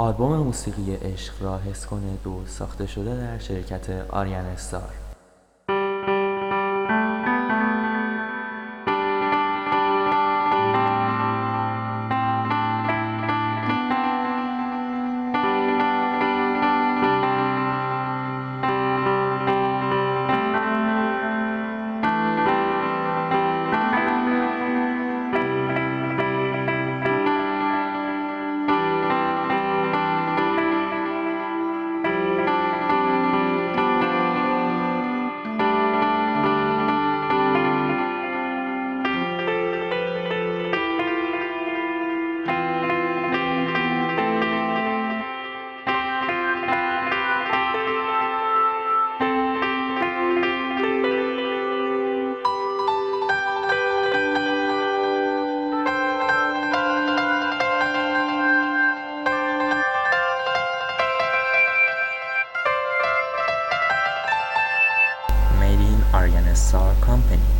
آلبوم موسیقی عشق را حس کنه دو ساخته شده در شرکت آریان استار. Aryan SAR Company.